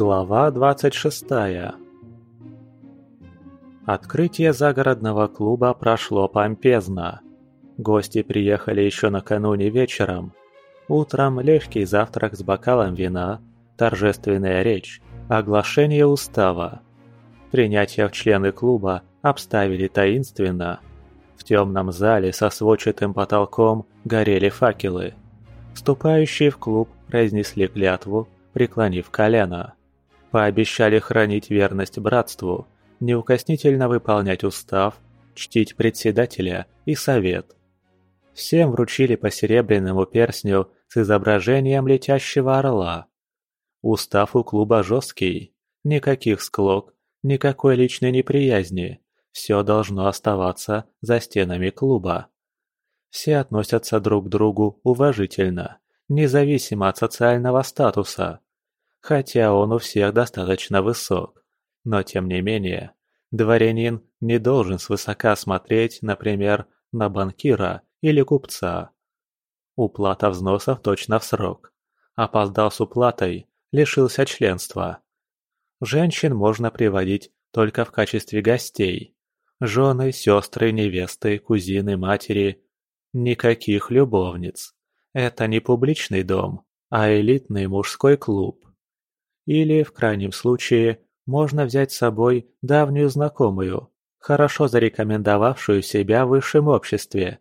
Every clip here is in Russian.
Глава 26 Открытие загородного клуба прошло помпезно. Гости приехали еще накануне вечером. Утром легкий завтрак с бокалом вина, торжественная речь, оглашение устава. Принятие в члены клуба обставили таинственно. В темном зале со сводчатым потолком горели факелы. Вступающие в клуб произнесли клятву, преклонив колено. Пообещали хранить верность братству, неукоснительно выполнять устав, чтить председателя и совет. Всем вручили по серебряному перстню с изображением летящего орла. Устав у клуба жесткий, никаких склок, никакой личной неприязни, все должно оставаться за стенами клуба. Все относятся друг к другу уважительно, независимо от социального статуса хотя он у всех достаточно высок. Но тем не менее, дворянин не должен свысока смотреть, например, на банкира или купца. Уплата взносов точно в срок. Опоздал с уплатой, лишился членства. Женщин можно приводить только в качестве гостей. Жены, сестры, невесты, кузины, матери. Никаких любовниц. Это не публичный дом, а элитный мужской клуб. Или, в крайнем случае, можно взять с собой давнюю знакомую, хорошо зарекомендовавшую себя в высшем обществе.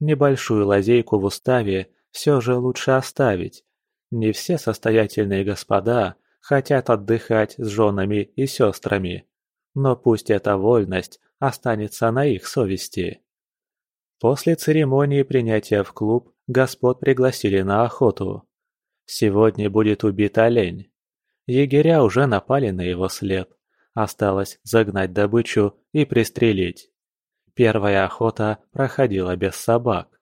Небольшую лазейку в уставе все же лучше оставить. Не все состоятельные господа хотят отдыхать с женами и сестрами, но пусть эта вольность останется на их совести. После церемонии принятия в клуб господ пригласили на охоту. Сегодня будет убит олень. Егеря уже напали на его след. Осталось загнать добычу и пристрелить. Первая охота проходила без собак.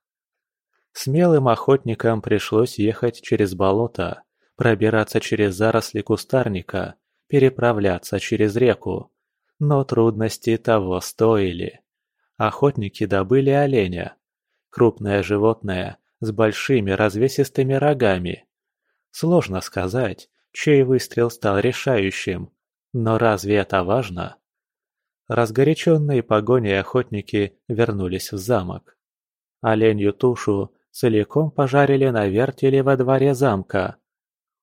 Смелым охотникам пришлось ехать через болото, пробираться через заросли кустарника, переправляться через реку. Но трудности того стоили. Охотники добыли оленя. Крупное животное с большими развесистыми рогами. Сложно сказать, чей выстрел стал решающим. Но разве это важно? Разгоряченные погоней охотники вернулись в замок. Оленью тушу целиком пожарили на вертеле во дворе замка.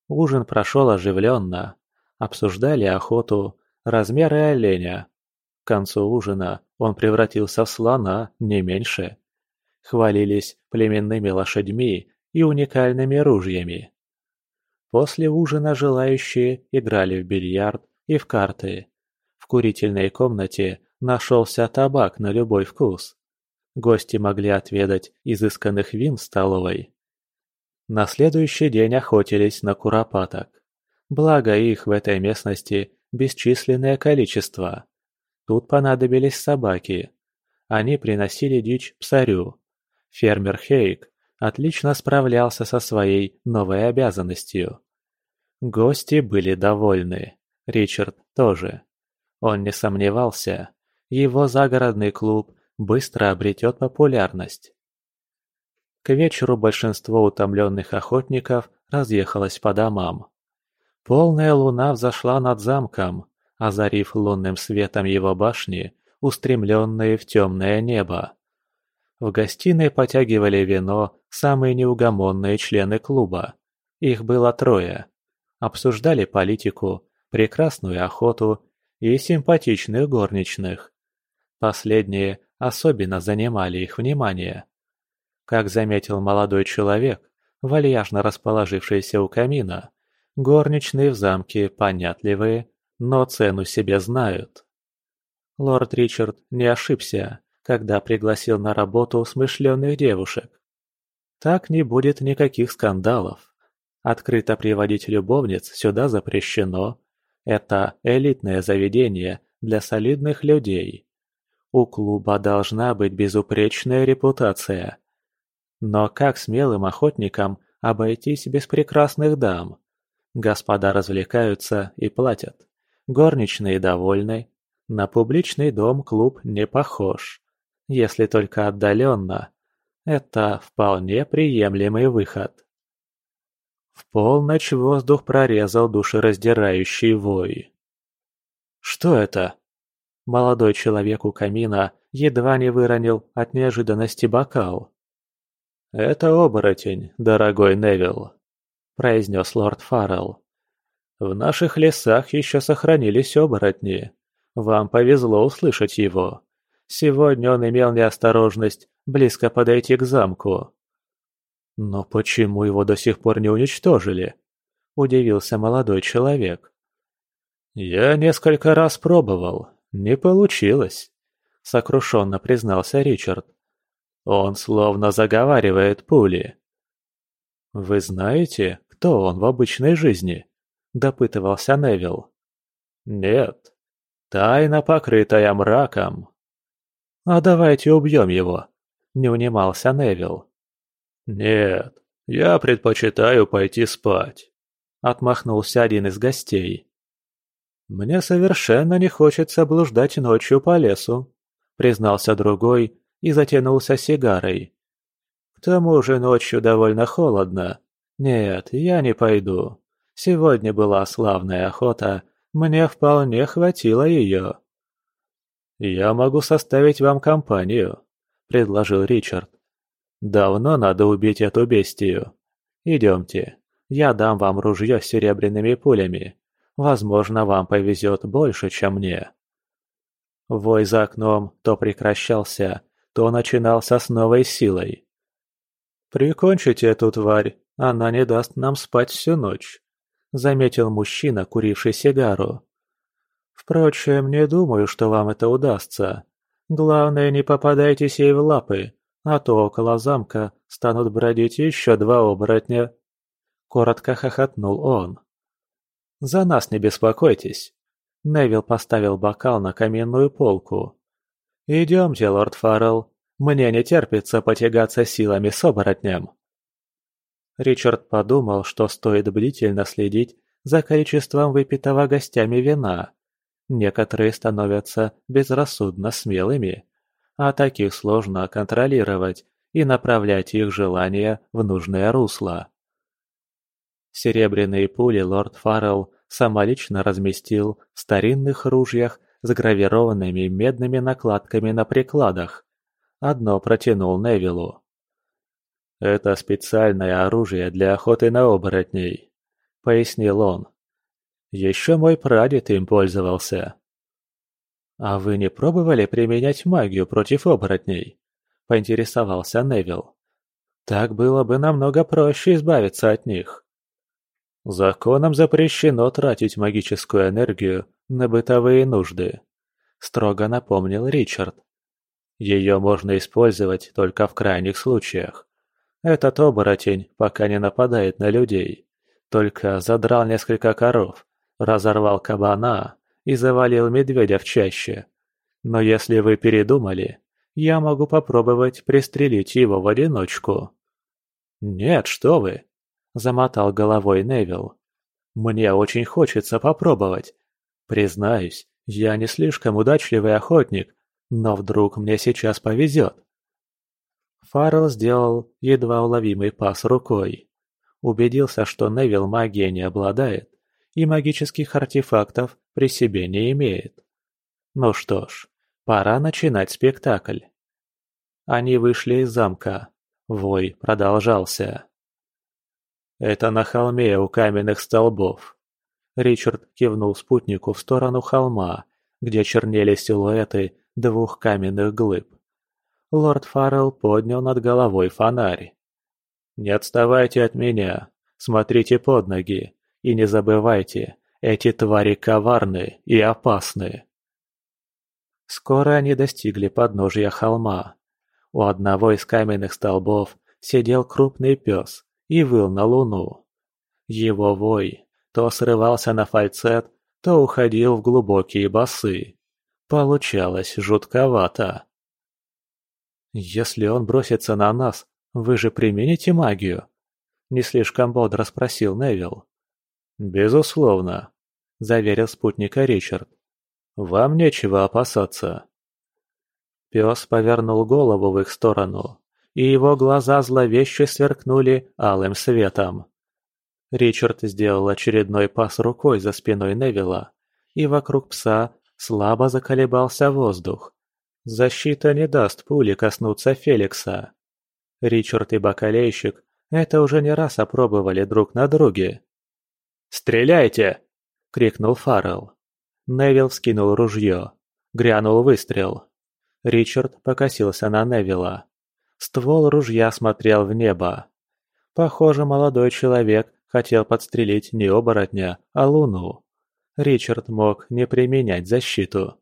Ужин прошел оживленно. Обсуждали охоту, размеры оленя. К концу ужина он превратился в слона, не меньше. Хвалились племенными лошадьми и уникальными ружьями. После ужина желающие играли в бильярд и в карты. В курительной комнате нашелся табак на любой вкус. Гости могли отведать изысканных вин в столовой. На следующий день охотились на куропаток. Благо их в этой местности бесчисленное количество. Тут понадобились собаки. Они приносили дичь псарю. Фермер Хейк отлично справлялся со своей новой обязанностью. Гости были довольны, Ричард тоже. Он не сомневался, его загородный клуб быстро обретет популярность. К вечеру большинство утомленных охотников разъехалось по домам. Полная луна взошла над замком, озарив лунным светом его башни, устремленные в темное небо. В гостиной потягивали вино самые неугомонные члены клуба. Их было трое. Обсуждали политику, прекрасную охоту и симпатичных горничных. Последние особенно занимали их внимание. Как заметил молодой человек, вальяжно расположившийся у камина, горничные в замке понятливые, но цену себе знают. Лорд Ричард не ошибся, когда пригласил на работу смышленных девушек. Так не будет никаких скандалов. Открыто приводить любовниц сюда запрещено. Это элитное заведение для солидных людей. У клуба должна быть безупречная репутация. Но как смелым охотникам обойтись без прекрасных дам? Господа развлекаются и платят. Горничные довольны. На публичный дом клуб не похож если только отдаленно. Это вполне приемлемый выход. В полночь воздух прорезал душераздирающий вой. «Что это?» Молодой человек у камина едва не выронил от неожиданности бокал. «Это оборотень, дорогой Невилл», — произнес лорд Фаррелл. «В наших лесах еще сохранились оборотни. Вам повезло услышать его. Сегодня он имел неосторожность близко подойти к замку». «Но почему его до сих пор не уничтожили?» – удивился молодой человек. «Я несколько раз пробовал. Не получилось», – сокрушенно признался Ричард. «Он словно заговаривает пули». «Вы знаете, кто он в обычной жизни?» – допытывался Невилл. «Нет. Тайна, покрытая мраком». «А давайте убьем его», – не унимался Невилл. «Нет, я предпочитаю пойти спать», — отмахнулся один из гостей. «Мне совершенно не хочется блуждать ночью по лесу», — признался другой и затянулся сигарой. «К тому же ночью довольно холодно. Нет, я не пойду. Сегодня была славная охота, мне вполне хватило ее». «Я могу составить вам компанию», — предложил Ричард. Давно надо убить эту бестию. Идемте, я дам вам ружье с серебряными пулями. Возможно, вам повезет больше, чем мне. Вой за окном то прекращался, то начинался с новой силой. «Прикончите эту тварь, она не даст нам спать всю ночь», — заметил мужчина, куривший сигару. «Впрочем, не думаю, что вам это удастся. Главное, не попадайтесь ей в лапы, а то около замка станут бродить еще два оборотня. Коротко хохотнул он. «За нас не беспокойтесь!» Невил поставил бокал на каменную полку. «Идемте, лорд Фаррелл, мне не терпится потягаться силами с оборотнем». Ричард подумал, что стоит бдительно следить за количеством выпитого гостями вина. Некоторые становятся безрассудно смелыми, а таких сложно контролировать и направлять их желания в нужное русло. Серебряные пули лорд Фаррелл самолично разместил в старинных ружьях с гравированными медными накладками на прикладах. Одно протянул Невилу. «Это специальное оружие для охоты на оборотней», — пояснил он. «Еще мой прадед им пользовался». «А вы не пробовали применять магию против оборотней?» – поинтересовался Невил. «Так было бы намного проще избавиться от них». «Законом запрещено тратить магическую энергию на бытовые нужды», – строго напомнил Ричард. «Ее можно использовать только в крайних случаях. Этот оборотень пока не нападает на людей, только задрал несколько коров, разорвал кабана и завалил медведя в чаще. Но если вы передумали, я могу попробовать пристрелить его в одиночку». «Нет, что вы!» – замотал головой Невил. «Мне очень хочется попробовать. Признаюсь, я не слишком удачливый охотник, но вдруг мне сейчас повезет». Фаррелл сделал едва уловимый пас рукой. Убедился, что Невил магией не обладает, и магических артефактов при себе не имеет. Ну что ж, пора начинать спектакль. Они вышли из замка. Вой продолжался. «Это на холме у каменных столбов». Ричард кивнул спутнику в сторону холма, где чернели силуэты двух каменных глыб. Лорд Фаррелл поднял над головой фонарь. «Не отставайте от меня, смотрите под ноги, и не забывайте, эти твари коварны и опасны. Скоро они достигли подножия холма. У одного из каменных столбов сидел крупный пес и выл на луну. Его вой то срывался на фальцет, то уходил в глубокие басы. Получалось жутковато. «Если он бросится на нас, вы же примените магию?» Не слишком бодро спросил Невил. «Безусловно», – заверил спутника Ричард. «Вам нечего опасаться». Пес повернул голову в их сторону, и его глаза зловеще сверкнули алым светом. Ричард сделал очередной пас рукой за спиной Невилла, и вокруг пса слабо заколебался воздух. Защита не даст пули коснуться Феликса. Ричард и Бакалейщик это уже не раз опробовали друг на друге. «Стреляйте!» — крикнул Фаррелл. Невилл вскинул ружье. Грянул выстрел. Ричард покосился на Невилла. Ствол ружья смотрел в небо. Похоже, молодой человек хотел подстрелить не оборотня, а луну. Ричард мог не применять защиту.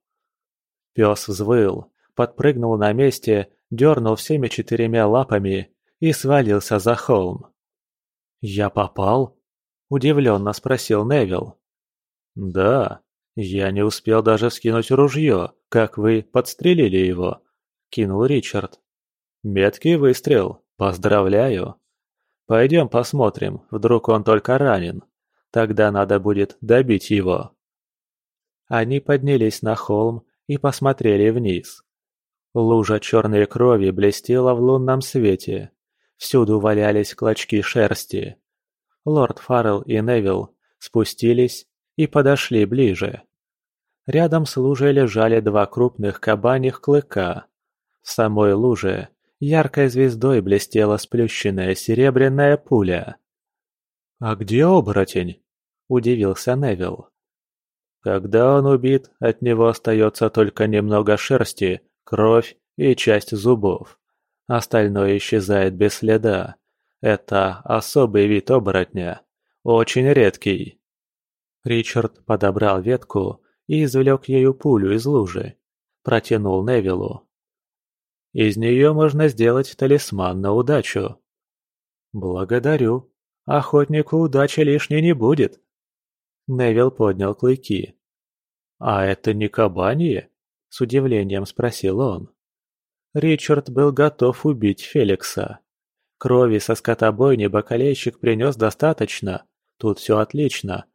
Пес взвыл, подпрыгнул на месте, дернул всеми четырьмя лапами и свалился за холм. «Я попал?» – удивленно спросил Невил. «Да, я не успел даже скинуть ружье, как вы подстрелили его», – кинул Ричард. «Меткий выстрел, поздравляю. Пойдем посмотрим, вдруг он только ранен. Тогда надо будет добить его». Они поднялись на холм и посмотрели вниз. Лужа черной крови блестела в лунном свете. Всюду валялись клочки шерсти. Лорд Фаррелл и Невилл спустились и подошли ближе. Рядом с лужей лежали два крупных кабаньих клыка. В самой луже яркой звездой блестела сплющенная серебряная пуля. «А где оборотень?» – удивился Невилл. Когда он убит, от него остается только немного шерсти, кровь и часть зубов. Остальное исчезает без следа. Это особый вид оборотня. Очень редкий. Ричард подобрал ветку и извлек ею пулю из лужи. Протянул Невилу. Из нее можно сделать талисман на удачу. Благодарю. Охотнику удачи лишней не будет. Невил поднял клыки. «А это не кабанье?» – с удивлением спросил он. Ричард был готов убить Феликса. Крови со скотобойни бакалейщик принес достаточно, тут все отлично.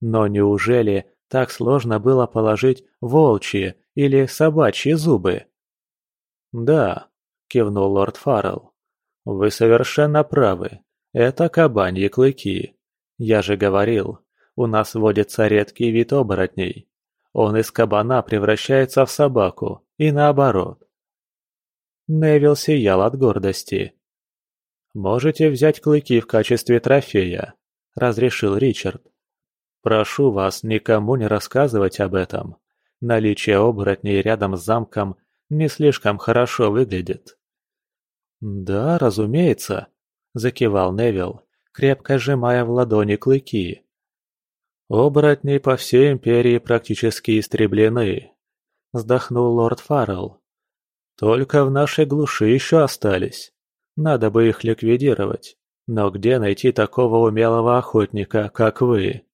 Но неужели так сложно было положить волчьи или собачьи зубы? «Да», – кивнул лорд Фаррелл. «Вы совершенно правы. Это кабаньи клыки. Я же говорил, у нас водится редкий вид оборотней. Он из кабана превращается в собаку, и наоборот. Невил сиял от гордости. «Можете взять клыки в качестве трофея», — разрешил Ричард. «Прошу вас никому не рассказывать об этом. Наличие оборотней рядом с замком не слишком хорошо выглядит». «Да, разумеется», — закивал Невил, крепко сжимая в ладони клыки. «Оборотни по всей империи практически истреблены», — вздохнул лорд Фаррелл. Только в нашей глуши еще остались. Надо бы их ликвидировать. Но где найти такого умелого охотника, как вы?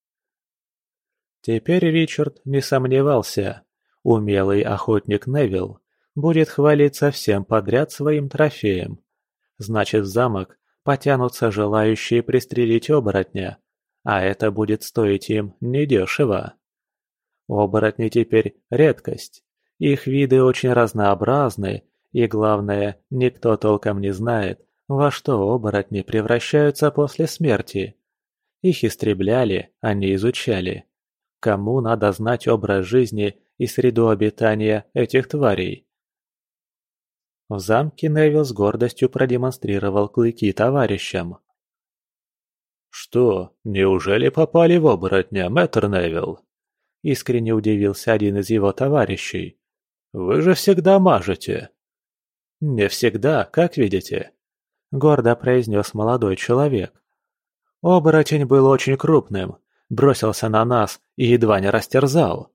Теперь Ричард не сомневался. Умелый охотник Невилл будет хвалиться всем подряд своим трофеем. Значит, в замок потянутся желающие пристрелить оборотня, а это будет стоить им недешево. Оборотни теперь редкость, их виды очень разнообразны, и главное, никто толком не знает, во что оборотни превращаются после смерти. Их истребляли, а не изучали. Кому надо знать образ жизни и среду обитания этих тварей? В замке Невил с гордостью продемонстрировал клыки товарищам. «Что, неужели попали в оборотня, мэтр Невил?» Искренне удивился один из его товарищей. Вы же всегда мажете!» «Не всегда, как видите», — гордо произнес молодой человек. «Оборотень был очень крупным, бросился на нас и едва не растерзал».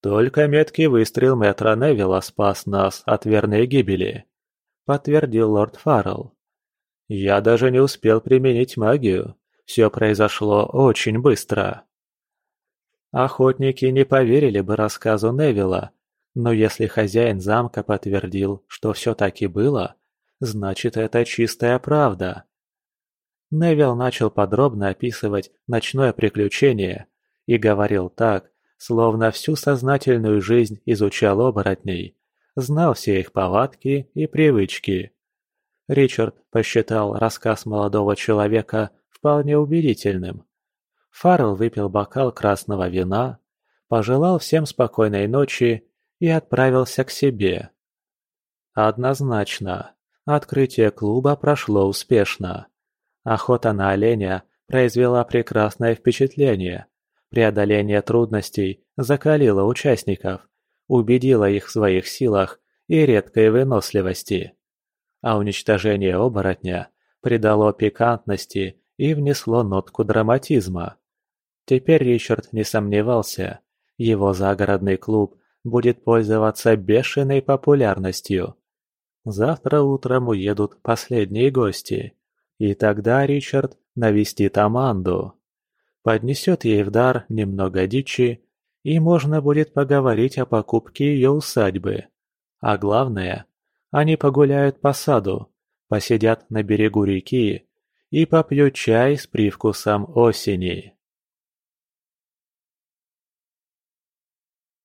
«Только меткий выстрел мэтра Невилла спас нас от верной гибели», — подтвердил лорд Фаррелл. «Я даже не успел применить магию. Все произошло очень быстро». Охотники не поверили бы рассказу Невилла, но если хозяин замка подтвердил, что все так и было, значит это чистая правда. Невил начал подробно описывать ночное приключение и говорил так, словно всю сознательную жизнь изучал оборотней, знал все их повадки и привычки. Ричард посчитал рассказ молодого человека вполне убедительным. Фаррелл выпил бокал красного вина, пожелал всем спокойной ночи и отправился к себе. Однозначно, открытие клуба прошло успешно. Охота на оленя произвела прекрасное впечатление. Преодоление трудностей закалило участников, убедило их в своих силах и редкой выносливости. А уничтожение оборотня придало пикантности и внесло нотку драматизма. Теперь Ричард не сомневался, его загородный клуб будет пользоваться бешеной популярностью. Завтра утром уедут последние гости, и тогда Ричард навестит Аманду. Поднесет ей в дар немного дичи, и можно будет поговорить о покупке ее усадьбы. А главное, они погуляют по саду, посидят на берегу реки и попьют чай с привкусом осени.